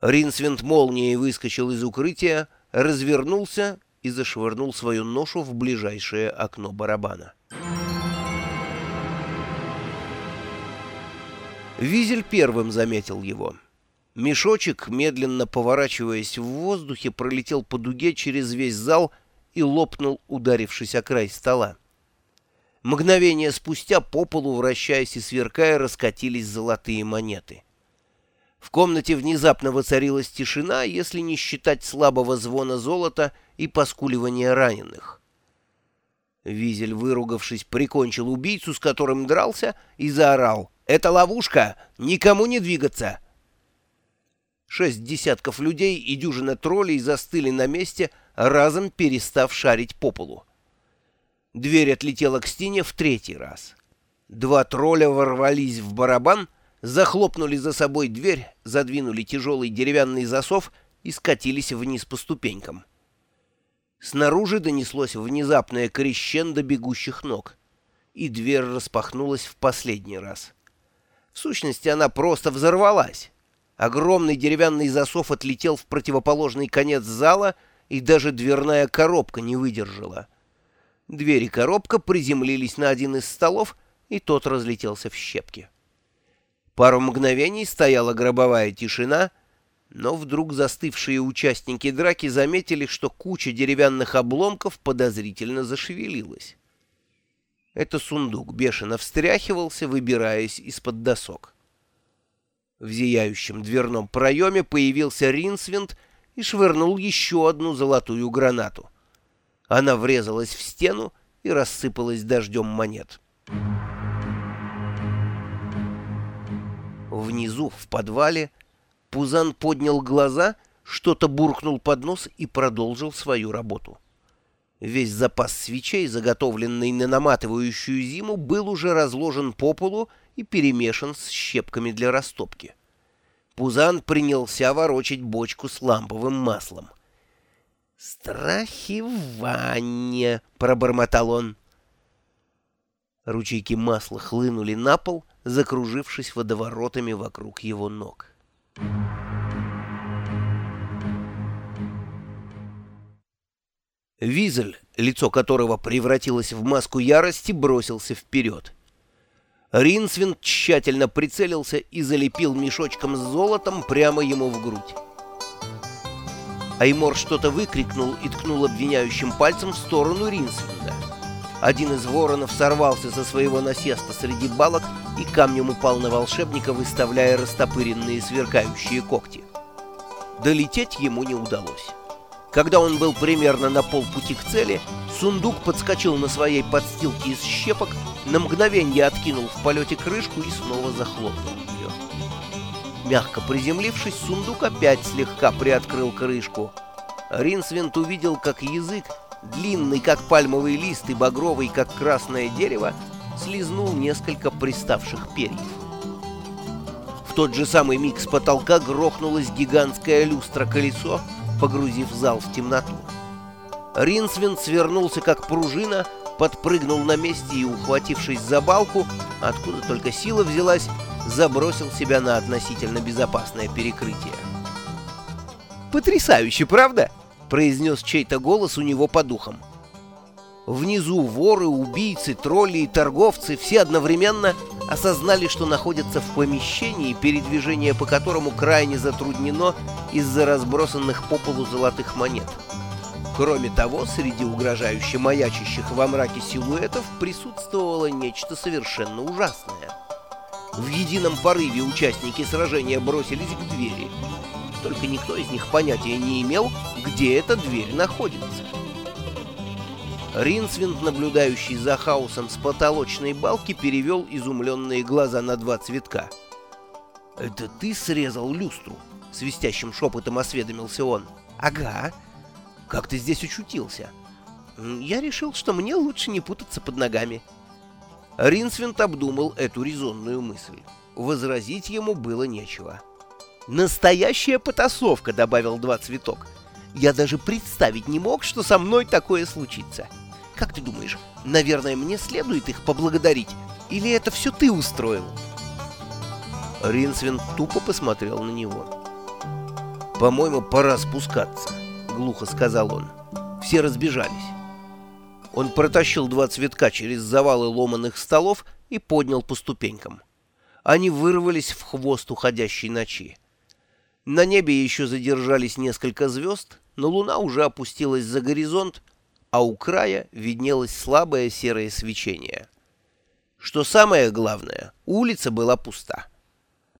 Ринсвинд молнией выскочил из укрытия, развернулся и зашвырнул свою ношу в ближайшее окно барабана. Визель первым заметил его. Мешочек, медленно поворачиваясь в воздухе, пролетел по дуге через весь зал и лопнул, ударившись о край стола. Мгновение спустя по полу, вращаясь и сверкая, раскатились золотые монеты. В комнате внезапно воцарилась тишина, если не считать слабого звона золота и поскуливания раненых. Визель, выругавшись, прикончил убийцу, с которым дрался, и заорал «Это ловушка! Никому не двигаться!» Шесть десятков людей и дюжина троллей застыли на месте, разом перестав шарить по полу. Дверь отлетела к стене в третий раз. Два тролля ворвались в барабан, захлопнули за собой дверь, задвинули тяжелый деревянный засов и скатились вниз по ступенькам. Снаружи донеслось внезапное крещендо бегущих ног, и дверь распахнулась в последний раз. В сущности, она просто взорвалась. Огромный деревянный засов отлетел в противоположный конец зала, и даже дверная коробка не выдержала. Дверь и коробка приземлились на один из столов, и тот разлетелся в щепки. Пару мгновений стояла гробовая тишина, но вдруг застывшие участники драки заметили, что куча деревянных обломков подозрительно зашевелилась. Это сундук бешено встряхивался, выбираясь из-под досок. В зияющем дверном проеме появился Ринсвинд и швырнул еще одну золотую гранату. Она врезалась в стену и рассыпалась дождем монет. Внизу, в подвале, Пузан поднял глаза, что-то буркнул под нос и продолжил свою работу. Весь запас свечей, заготовленный на наматывающую зиму, был уже разложен по полу и перемешан с щепками для растопки. Пузан принялся ворочать бочку с ламповым маслом. «Страхи в ванне!» — пробормотал он. Ручейки масла хлынули на пол, закружившись водоворотами вокруг его ног. Визель, лицо которого превратилось в маску ярости, бросился вперед. Ринсвин тщательно прицелился и залепил мешочком с золотом прямо ему в грудь. Аймор что-то выкрикнул и ткнул обвиняющим пальцем в сторону Ринсвинда. Один из воронов сорвался со своего насеста среди балок и камнем упал на волшебника, выставляя растопыренные сверкающие когти. Долететь ему не удалось. Когда он был примерно на полпути к цели, сундук подскочил на своей подстилке из щепок, на мгновение откинул в полете крышку и снова захлопнул ее. Мягко приземлившись, сундук опять слегка приоткрыл крышку. Ринсвинд увидел, как язык, длинный как пальмовый лист и багровый как красное дерево, слизнул несколько приставших перьев. В тот же самый миг с потолка грохнулось гигантское люстра-колесо, погрузив зал в темноту. Ринсвин свернулся как пружина, подпрыгнул на месте и, ухватившись за балку, откуда только сила взялась, забросил себя на относительно безопасное перекрытие. «Потрясающе, правда?» — произнес чей-то голос у него по духам. Внизу воры, убийцы, тролли и торговцы все одновременно осознали, что находятся в помещении, передвижение по которому крайне затруднено из-за разбросанных по полу золотых монет. Кроме того, среди угрожающе маячащих во мраке силуэтов присутствовало нечто совершенно ужасное. В едином порыве участники сражения бросились к двери. Только никто из них понятия не имел, где эта дверь находится. Ринсвинд, наблюдающий за хаосом с потолочной балки, перевел изумленные глаза на два цветка. «Это ты срезал люстру?» — свистящим шепотом осведомился он. «Ага. Как ты здесь очутился?» «Я решил, что мне лучше не путаться под ногами». Ринсвинд обдумал эту резонную мысль. Возразить ему было нечего. «Настоящая потасовка», — добавил два цветок. «Я даже представить не мог, что со мной такое случится». Как ты думаешь, наверное, мне следует их поблагодарить? Или это все ты устроил?» Ринсвин тупо посмотрел на него. «По-моему, пора спускаться», — глухо сказал он. Все разбежались. Он протащил два цветка через завалы ломаных столов и поднял по ступенькам. Они вырвались в хвост уходящей ночи. На небе еще задержались несколько звезд, но луна уже опустилась за горизонт, а у края виднелось слабое серое свечение. Что самое главное, улица была пуста.